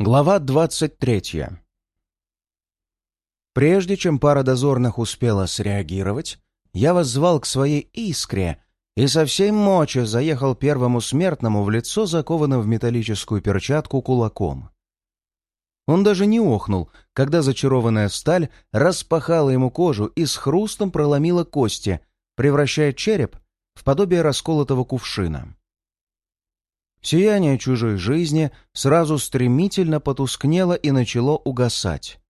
Глава двадцать третья. Прежде чем пара дозорных успела среагировать, я воззвал к своей искре и со всей мочи заехал первому смертному в лицо, закованным в металлическую перчатку кулаком. Он даже не охнул, когда зачарованная сталь распахала ему кожу и с хрустом проломила кости, превращая череп в подобие расколотого кувшина. Сияние чужой жизни сразу стремительно потускнело и начало угасать.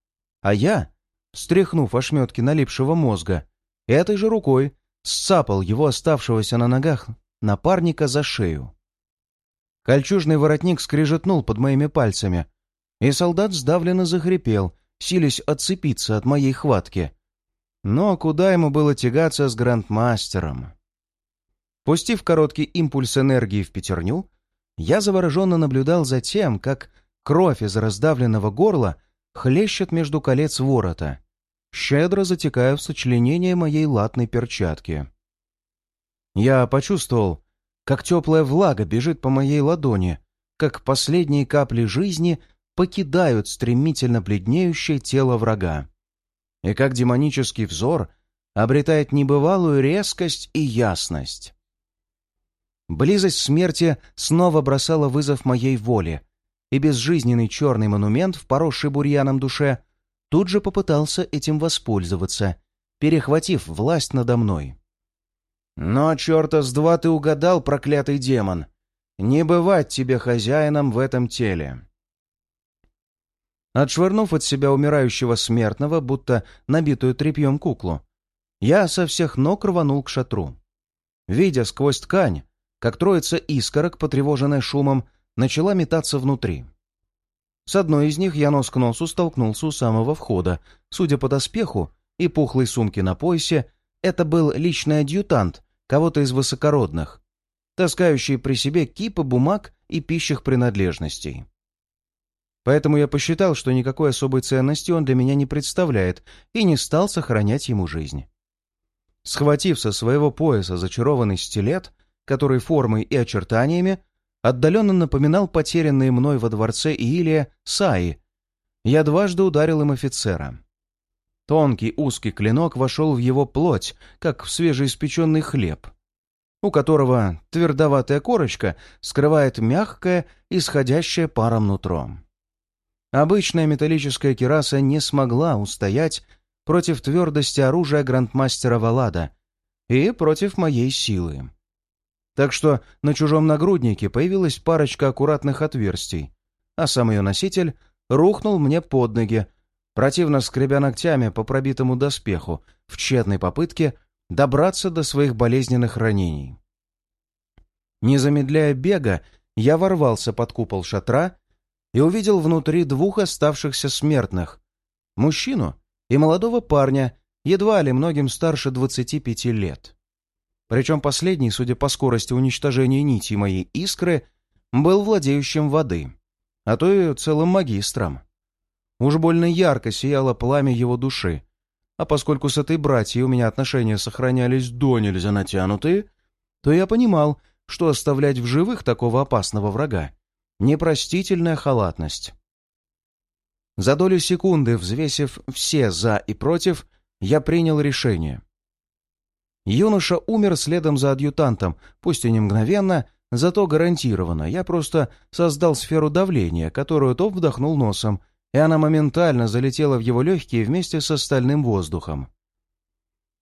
А я, стряхнув ошметки налипшего мозга, этой же рукой сцапал его оставшегося на ногах напарника за шею. Кольчужный воротник скрежетнул под моими пальцами, и солдат сдавленно захрипел, силясь отцепиться от моей хватки. Но куда ему было тягаться с грандмастером? Пустив короткий импульс энергии в пятерню, я завороженно наблюдал за тем, как кровь из раздавленного горла хлещет между колец ворота, щедро затекая в сочленение моей латной перчатки. Я почувствовал, как теплая влага бежит по моей ладони, как последние капли жизни покидают стремительно бледнеющее тело врага, и как демонический взор обретает небывалую резкость и ясность. Близость смерти снова бросала вызов моей воле, и безжизненный черный монумент в поросшей бурьяном душе тут же попытался этим воспользоваться, перехватив власть надо мной. «Но, черта с два, ты угадал, проклятый демон! Не бывать тебе хозяином в этом теле!» Отшвырнув от себя умирающего смертного, будто набитую тряпьем куклу, я со всех ног рванул к шатру. Видя сквозь ткань, как троица искорок, потревоженная шумом, начала метаться внутри. С одной из них я нос к носу столкнулся у самого входа. Судя по доспеху и пухлой сумке на поясе, это был личный адъютант кого-то из высокородных, таскающий при себе кипы бумаг и пищих принадлежностей. Поэтому я посчитал, что никакой особой ценности он для меня не представляет, и не стал сохранять ему жизнь. Схватив со своего пояса зачарованный стилет, который формой и очертаниями отдаленно напоминал потерянные мной во дворце Иилия Саи. Я дважды ударил им офицера. Тонкий узкий клинок вошел в его плоть, как в свежеиспеченный хлеб, у которого твердоватая корочка скрывает мягкое, исходящее паром нутро. Обычная металлическая кераса не смогла устоять против твердости оружия грандмастера Валада и против моей силы так что на чужом нагруднике появилась парочка аккуратных отверстий, а сам ее носитель рухнул мне под ноги, противно скребя ногтями по пробитому доспеху в тщетной попытке добраться до своих болезненных ранений. Не замедляя бега, я ворвался под купол шатра и увидел внутри двух оставшихся смертных — мужчину и молодого парня, едва ли многим старше двадцати пяти лет. Причем последний, судя по скорости уничтожения нити моей искры, был владеющим воды, а то и целым магистром. Уж больно ярко сияло пламя его души, а поскольку с этой братьей у меня отношения сохранялись до нельзя натянутые, то я понимал, что оставлять в живых такого опасного врага — непростительная халатность. За долю секунды, взвесив все «за» и «против», я принял решение — Юноша умер следом за адъютантом, пусть и не мгновенно, зато гарантированно. Я просто создал сферу давления, которую топ вдохнул носом, и она моментально залетела в его легкие вместе с остальным воздухом.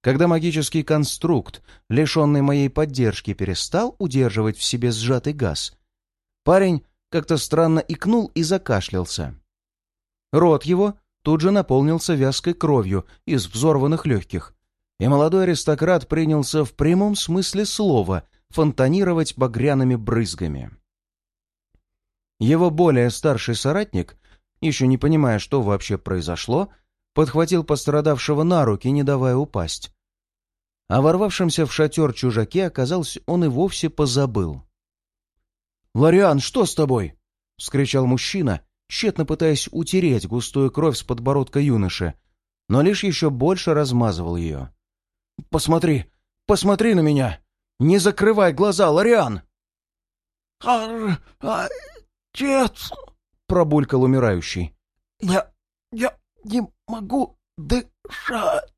Когда магический конструкт, лишенный моей поддержки, перестал удерживать в себе сжатый газ, парень как-то странно икнул и закашлялся. Рот его тут же наполнился вязкой кровью из взорванных легких, и молодой аристократ принялся в прямом смысле слова фонтанировать багряными брызгами. Его более старший соратник, еще не понимая, что вообще произошло, подхватил пострадавшего на руки, не давая упасть. А ворвавшимся в шатер чужаке, оказалось, он и вовсе позабыл. «Лариан, что с тобой?» — вскричал мужчина, тщетно пытаясь утереть густую кровь с подбородка юноши, но лишь еще больше размазывал ее. Посмотри, посмотри на меня! Не закрывай глаза, Лариан!» «Ар... отец!» пробулькал умирающий. «Я... я не могу дышать!»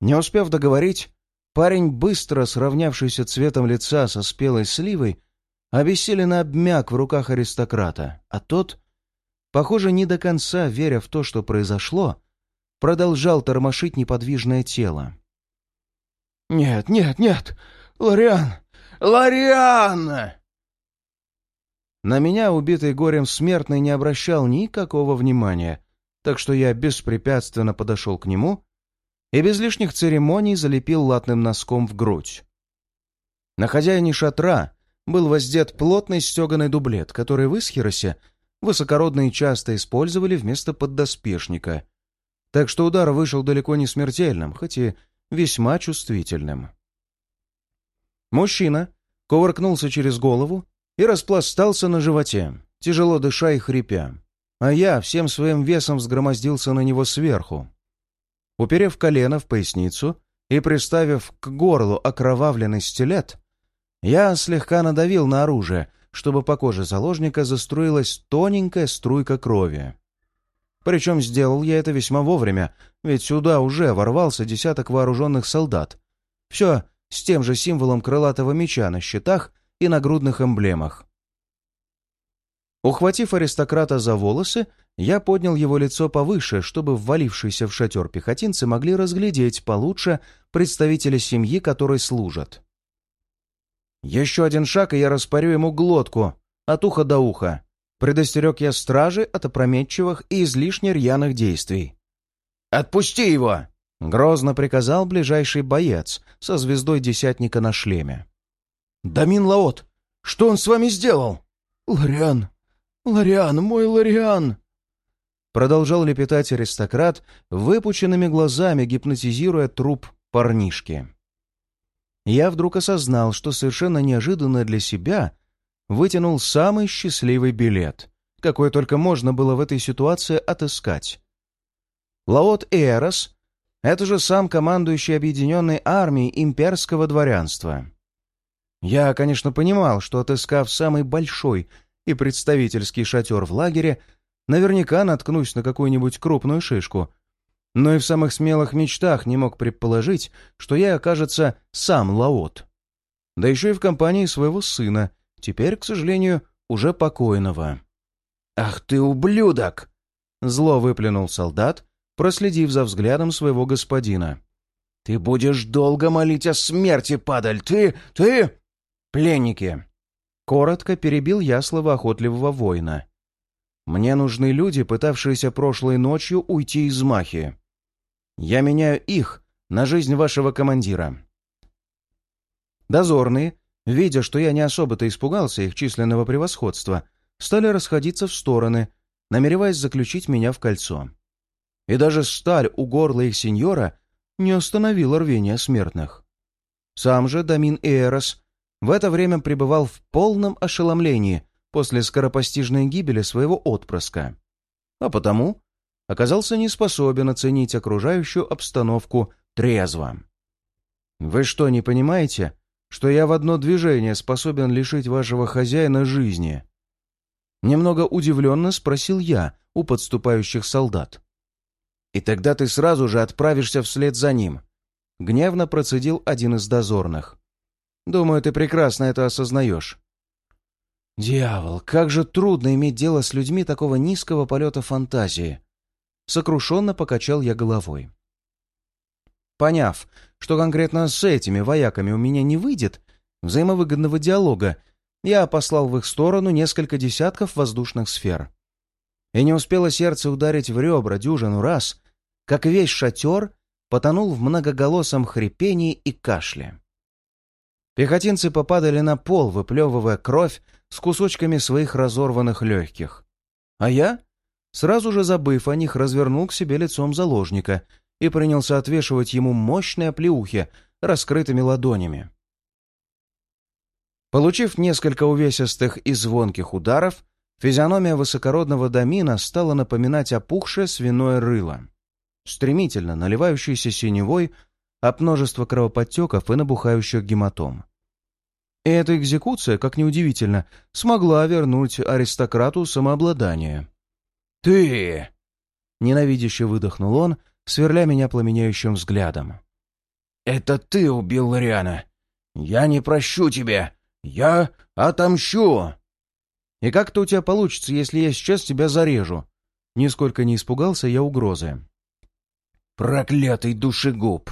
Не успев договорить, парень, быстро сравнявшийся цветом лица со спелой сливой, обессиленно обмяк в руках аристократа, а тот, похоже, не до конца веря в то, что произошло, продолжал тормошить неподвижное тело. «Нет, нет, нет! Лориан! Лориан!» На меня убитый горем смертный не обращал никакого внимания, так что я беспрепятственно подошел к нему и без лишних церемоний залепил латным носком в грудь. На хозяине шатра был воздет плотный стеганый дублет, который в Исхиросе высокородные часто использовали вместо поддоспешника, так что удар вышел далеко не смертельным, хоть и весьма чувствительным. Мужчина кувыркнулся через голову и распластался на животе, тяжело дыша и хрипя, а я всем своим весом взгромоздился на него сверху. Уперев колено в поясницу и приставив к горлу окровавленный стилет, я слегка надавил на оружие, чтобы по коже заложника заструилась тоненькая струйка крови. Причем сделал я это весьма вовремя, ведь сюда уже ворвался десяток вооруженных солдат. Все с тем же символом крылатого меча на щитах и нагрудных эмблемах. Ухватив аристократа за волосы, я поднял его лицо повыше, чтобы ввалившиеся в шатер пехотинцы могли разглядеть получше представителя семьи, которой служат. «Еще один шаг, и я распорю ему глотку, от уха до уха», предостерег я стражи от опрометчивых и излишне рьяных действий. «Отпусти его!» — грозно приказал ближайший боец со звездой десятника на шлеме. «Дамин Лаот, что он с вами сделал?» «Лориан! Лориан, мой Лориан!» Продолжал лепетать аристократ, выпученными глазами гипнотизируя труп парнишки. Я вдруг осознал, что совершенно неожиданно для себя вытянул самый счастливый билет, какой только можно было в этой ситуации отыскать. Лаот Эрос — это же сам командующий объединенной армией имперского дворянства. Я, конечно, понимал, что, отыскав самый большой и представительский шатер в лагере, наверняка наткнусь на какую-нибудь крупную шишку, но и в самых смелых мечтах не мог предположить, что я окажется сам Лаот. Да еще и в компании своего сына, теперь, к сожалению, уже покойного. «Ах ты, ублюдок!» Зло выплюнул солдат, проследив за взглядом своего господина. «Ты будешь долго молить о смерти, падаль! Ты... ты...» «Пленники!» Коротко перебил я слова охотливого воина. «Мне нужны люди, пытавшиеся прошлой ночью уйти из Махи. Я меняю их на жизнь вашего командира». Дозорные, видя, что я не особо-то испугался их численного превосходства, стали расходиться в стороны, намереваясь заключить меня в кольцо. И даже сталь у горла их сеньора не остановила рвения смертных. Сам же Дамин Эрос в это время пребывал в полном ошеломлении после скоропостижной гибели своего отпрыска, а потому оказался не способен оценить окружающую обстановку трезво. «Вы что, не понимаете, что я в одно движение способен лишить вашего хозяина жизни?» Немного удивленно спросил я у подступающих солдат. «И тогда ты сразу же отправишься вслед за ним», — гневно процедил один из дозорных. Думаю, ты прекрасно это осознаешь. Дьявол, как же трудно иметь дело с людьми такого низкого полета фантазии. Сокрушенно покачал я головой. Поняв, что конкретно с этими вояками у меня не выйдет взаимовыгодного диалога, я послал в их сторону несколько десятков воздушных сфер. И не успело сердце ударить в ребра дюжину раз, как весь шатер потонул в многоголосом хрипении и кашле. Пехотинцы попадали на пол, выплевывая кровь с кусочками своих разорванных легких. А я, сразу же забыв о них, развернул к себе лицом заложника и принялся отвешивать ему мощные оплеухи раскрытыми ладонями. Получив несколько увесистых и звонких ударов, физиономия высокородного домина стала напоминать опухшее свиное рыло, стремительно наливающееся синевой от множества кровоподтеков и набухающих гематом. И эта экзекуция, как неудивительно, смогла вернуть аристократу самообладание. «Ты!» — ненавидяще выдохнул он, сверля меня пламенеющим взглядом. «Это ты убил Лориана! Я не прощу тебе! Я отомщу!» «И как-то у тебя получится, если я сейчас тебя зарежу?» Нисколько не испугался я угрозы. «Проклятый душегуб!»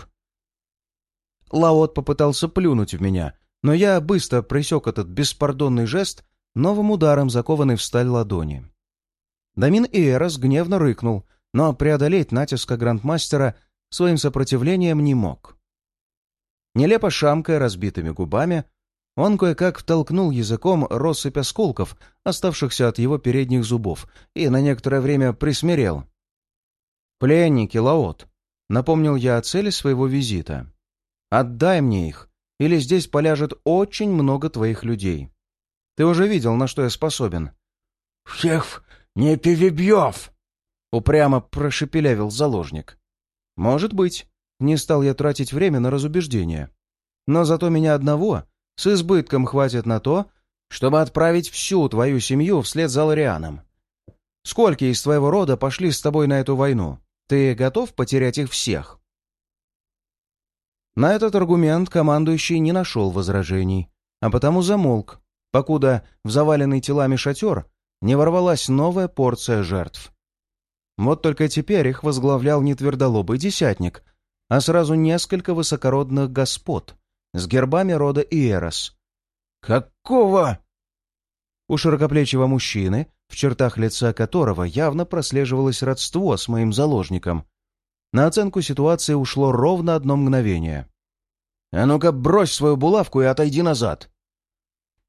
Лаот попытался плюнуть в меня, но я быстро пресек этот беспардонный жест новым ударом, закованный в сталь ладони. Дамин Иэрос гневно рыкнул, но преодолеть натиска грандмастера своим сопротивлением не мог. Нелепо шамкая разбитыми губами, он кое-как втолкнул языком россыпь осколков, оставшихся от его передних зубов, и на некоторое время присмирел. «Пленники, Лаот», — напомнил я о цели своего визита. «Отдай мне их, или здесь поляжет очень много твоих людей. Ты уже видел, на что я способен». «Всех не перебьев!» — упрямо прошепелявил заложник. «Может быть. Не стал я тратить время на разубеждение. Но зато меня одного с избытком хватит на то, чтобы отправить всю твою семью вслед за Лорианом. Сколько из твоего рода пошли с тобой на эту войну? Ты готов потерять их всех?» На этот аргумент командующий не нашел возражений, а потому замолк, покуда в заваленный телами шатер не ворвалась новая порция жертв. Вот только теперь их возглавлял не твердолобый десятник, а сразу несколько высокородных господ с гербами рода Иерос. «Какого?» У широкоплечего мужчины, в чертах лица которого явно прослеживалось родство с моим заложником, на оценку ситуации ушло ровно одно мгновение. «А ну-ка, брось свою булавку и отойди назад!»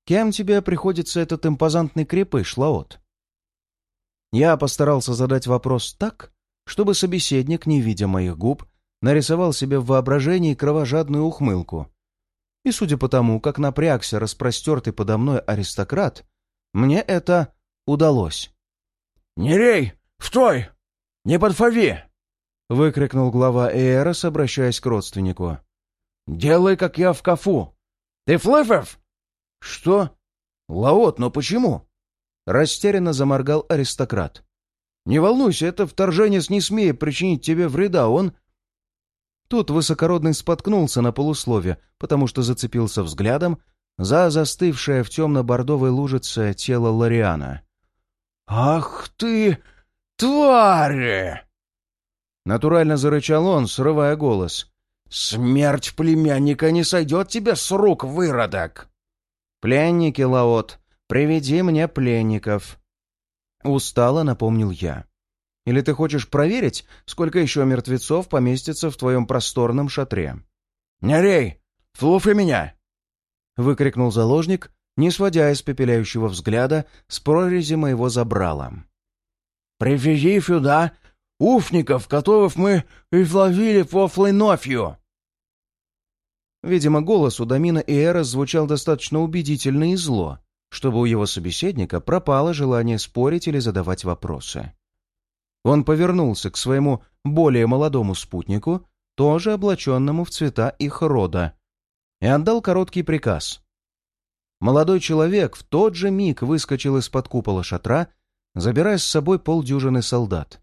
«Кем тебе приходится этот импозантный крепыш, Лаот?» Я постарался задать вопрос так, чтобы собеседник, не видя моих губ, нарисовал себе в воображении кровожадную ухмылку. И судя по тому, как напрягся распростертый подо мной аристократ, мне это удалось. «Не рей! Стой! Не подфави!» — выкрикнул глава Эйрос, обращаясь к родственнику. «Делай, как я в кафу! Ты Флэфов?» «Что? Лаот, но почему?» Растерянно заморгал аристократ. «Не волнуйся, это вторженец не смеет причинить тебе вреда, он...» Тут высокородный споткнулся на полуслове, потому что зацепился взглядом за застывшее в темно-бордовой лужице тело Лориана. «Ах ты, твари!» Натурально зарычал он, срывая голос. «Смерть племянника не сойдет тебе с рук, выродок!» «Пленники, Лаот, приведи мне пленников!» Устало напомнил я. Или ты хочешь проверить, сколько еще мертвецов поместится в твоем просторном шатре?» «Не рей! Слушай меня!» — выкрикнул заложник, не сводя испепеляющего взгляда с прорези моего забрала. «Привези сюда уфников, которых мы изловили по Флейнофью!» Видимо, голос у Дамина и Эра звучал достаточно убедительно и зло, чтобы у его собеседника пропало желание спорить или задавать вопросы. Он повернулся к своему более молодому спутнику, тоже облаченному в цвета их рода, и отдал короткий приказ. Молодой человек в тот же миг выскочил из-под купола шатра, забирая с собой полдюжины солдат,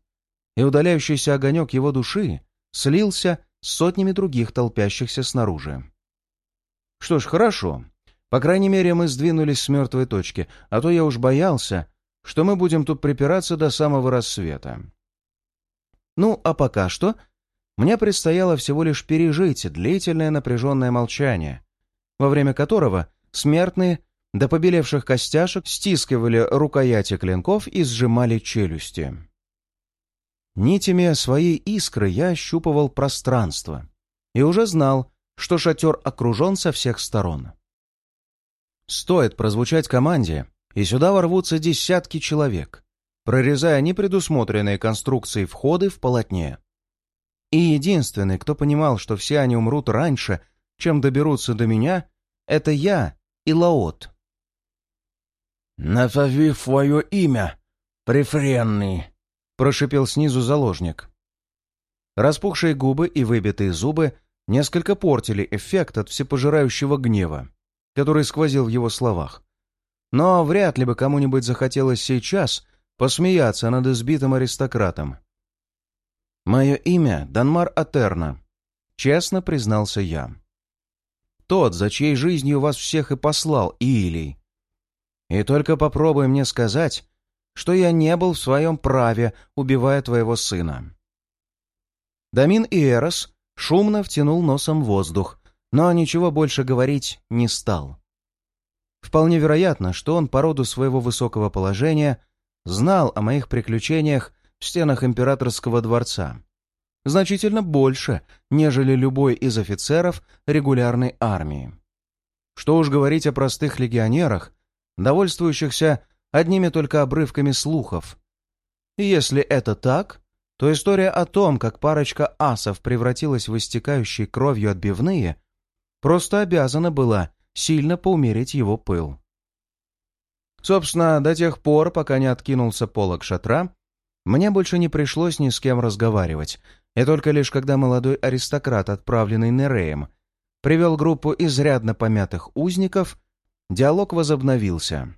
и удаляющийся огонек его души слился с сотнями других толпящихся снаружи. Что ж, хорошо. По крайней мере, мы сдвинулись с мертвой точки, а то я уж боялся, что мы будем тут припираться до самого рассвета. Ну, а пока что мне предстояло всего лишь пережить длительное напряженное молчание, во время которого смертные до побелевших костяшек стискивали рукояти клинков и сжимали челюсти. Нитями своей искры я ощупывал пространство и уже знал, что шатер окружен со всех сторон. Стоит прозвучать команде, и сюда ворвутся десятки человек, прорезая непредусмотренные конструкции входы в полотне. И единственный, кто понимал, что все они умрут раньше, чем доберутся до меня, это я и Лаот. «Назови свое имя, префренный», — прошипел снизу заложник. Распухшие губы и выбитые зубы несколько портили эффект от всепожирающего гнева. Который сквозил в его словах. Но вряд ли бы кому-нибудь захотелось сейчас посмеяться над избитым аристократом. «Мое имя Данмар Атерна», — честно признался я. «Тот, за чьей жизнью вас всех и послал Иилий. И только попробуй мне сказать, что я не был в своем праве, убивая твоего сына». Дамин и Эрос шумно втянул носом воздух, но ничего больше говорить не стал. Вполне вероятно, что он по роду своего высокого положения знал о моих приключениях в стенах императорского дворца. Значительно больше, нежели любой из офицеров регулярной армии. Что уж говорить о простых легионерах, довольствующихся одними только обрывками слухов. И если это так, то история о том, как парочка асов превратилась в истекающие кровью отбивные, просто обязана была сильно поумерить его пыл. Собственно, до тех пор, пока не откинулся полог шатра, мне больше не пришлось ни с кем разговаривать, и только лишь когда молодой аристократ, отправленный Нереем, привел группу изрядно помятых узников, диалог возобновился.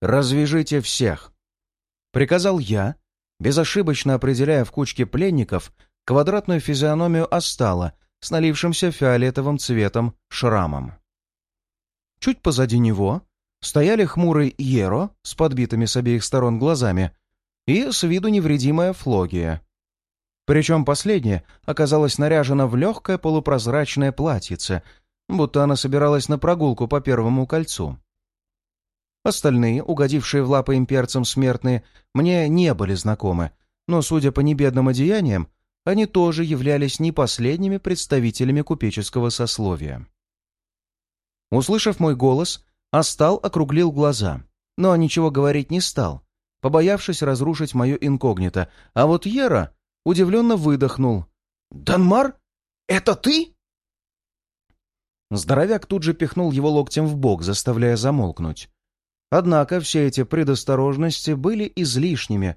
«Развяжите всех!» — приказал я, безошибочно определяя в кучке пленников квадратную физиономию Астала с налившимся фиолетовым цветом шрамом. Чуть позади него стояли хмурый Еро с подбитыми с обеих сторон глазами и с виду невредимая Флогия. Причем последняя оказалась наряжена в легкое полупрозрачное платьице, будто она собиралась на прогулку по Первому кольцу. Остальные, угодившие в лапы имперцам смертные, мне не были знакомы, но, судя по небедным одеяниям, они тоже являлись не последними представителями купеческого сословия. Услышав мой голос, Астал округлил глаза, но ничего говорить не стал, побоявшись разрушить мое инкогнито, а вот Ера удивленно выдохнул. «Данмар? Это ты?» Здоровяк тут же пихнул его локтем в бок, заставляя замолкнуть. Однако все эти предосторожности были излишними.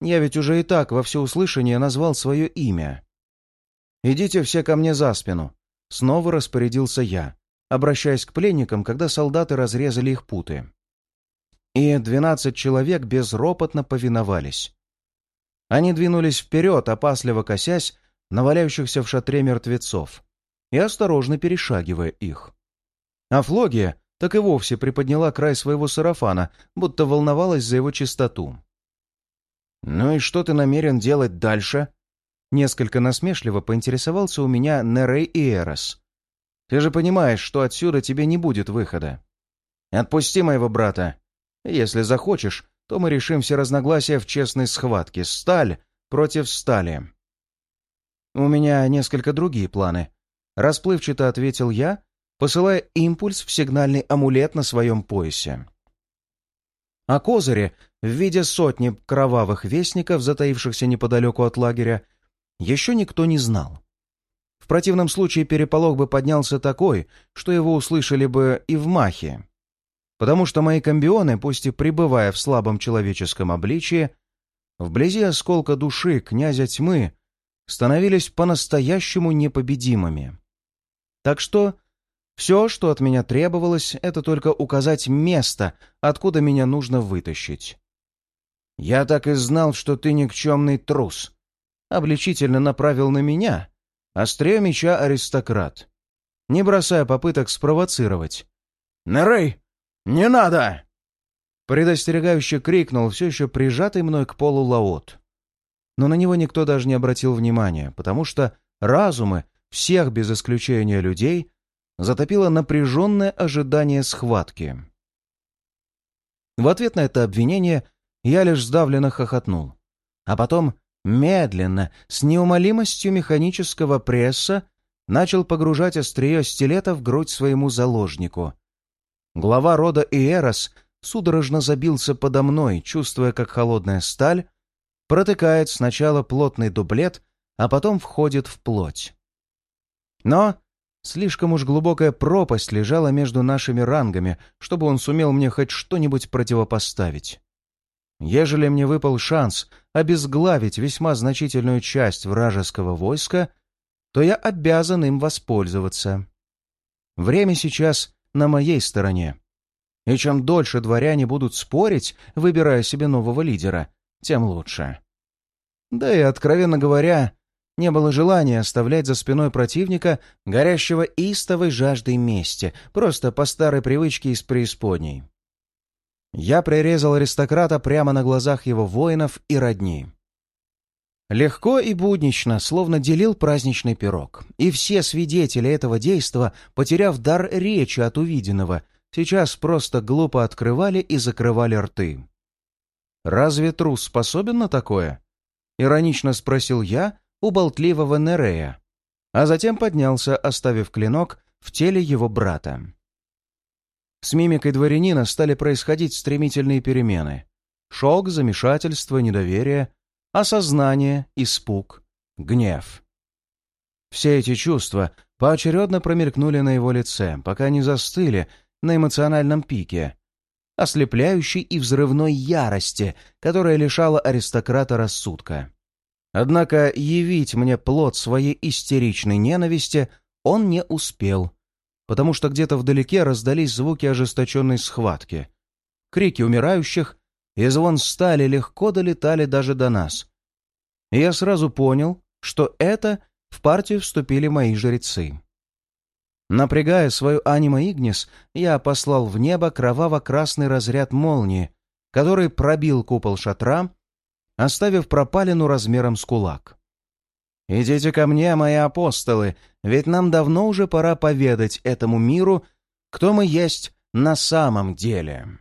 Я ведь уже и так во всеуслышание назвал свое имя. «Идите все ко мне за спину», — снова распорядился я, обращаясь к пленникам, когда солдаты разрезали их путы. И двенадцать человек безропотно повиновались. Они двинулись вперед, опасливо косясь на валяющихся в шатре мертвецов и осторожно перешагивая их. А Флогия так и вовсе приподняла край своего сарафана, будто волновалась за его чистоту. «Ну и что ты намерен делать дальше?» Несколько насмешливо поинтересовался у меня Нерей и Эрос. «Ты же понимаешь, что отсюда тебе не будет выхода. Отпусти моего брата. Если захочешь, то мы решим все разногласия в честной схватке. Сталь против стали». «У меня несколько другие планы», — расплывчато ответил я, посылая импульс в сигнальный амулет на своем поясе. О козыре в виде сотни кровавых вестников, затаившихся неподалеку от лагеря, еще никто не знал. В противном случае переполох бы поднялся такой, что его услышали бы и в Махе. Потому что мои комбионы, пусть и пребывая в слабом человеческом обличии, вблизи осколка души князя тьмы становились по-настоящему непобедимыми. Так что все, что от меня требовалось, это только указать место, откуда меня нужно вытащить. «Я так и знал, что ты никчемный трус», — обличительно направил на меня острее меча аристократ, не бросая попыток спровоцировать. «Нерей, не надо!» Предостерегающе крикнул все еще прижатый мной к полу лаот. Но на него никто даже не обратил внимания, потому что разумы всех без исключения людей затопило напряженное ожидание схватки. В ответ на это обвинение я лишь сдавленно хохотнул, а потом медленно, с неумолимостью механического пресса, начал погружать острие стилета в грудь своему заложнику. Глава рода Иерос судорожно забился подо мной, чувствуя, как холодная сталь протыкает сначала плотный дублет, а потом входит в плоть. Но Слишком уж глубокая пропасть лежала между нашими рангами, чтобы он сумел мне хоть что-нибудь противопоставить. Ежели мне выпал шанс обезглавить весьма значительную часть вражеского войска, то я обязан им воспользоваться. Время сейчас на моей стороне. И чем дольше дворяне будут спорить, выбирая себе нового лидера, тем лучше. Да и, откровенно говоря, не было желания оставлять за спиной противника, горящего истовой жаждой мести, просто по старой привычке из преисподней. Я прирезал аристократа прямо на глазах его воинов и родни. Легко и буднично, словно делил праздничный пирог. И все свидетели этого действа, потеряв дар речи от увиденного, сейчас просто глупо открывали и закрывали рты. «Разве трус способен на такое?» — иронично спросил я у болтливого Нерея, а затем поднялся, оставив клинок в теле его брата. С мимикой дворянина стали происходить стремительные перемены. Шок, замешательство, недоверие, осознание, испуг, гнев. Все эти чувства поочередно промелькнули на его лице, пока не застыли на эмоциональном пике, ослепляющей и взрывной ярости, которая лишала аристократа рассудка. Однако явить мне плод своей истеричной ненависти он не успел, потому что где-то вдалеке раздались звуки ожесточенной схватки. Крики умирающих и звон стали легко долетали даже до нас. И я сразу понял, что это в партию вступили мои жрецы. Напрягая свою анима Игнис, я послал в небо кроваво-красный разряд молнии, который пробил купол шатра, оставив пропалину размером с кулак. «Идите ко мне, мои апостолы, ведь нам давно уже пора поведать этому миру, кто мы есть на самом деле».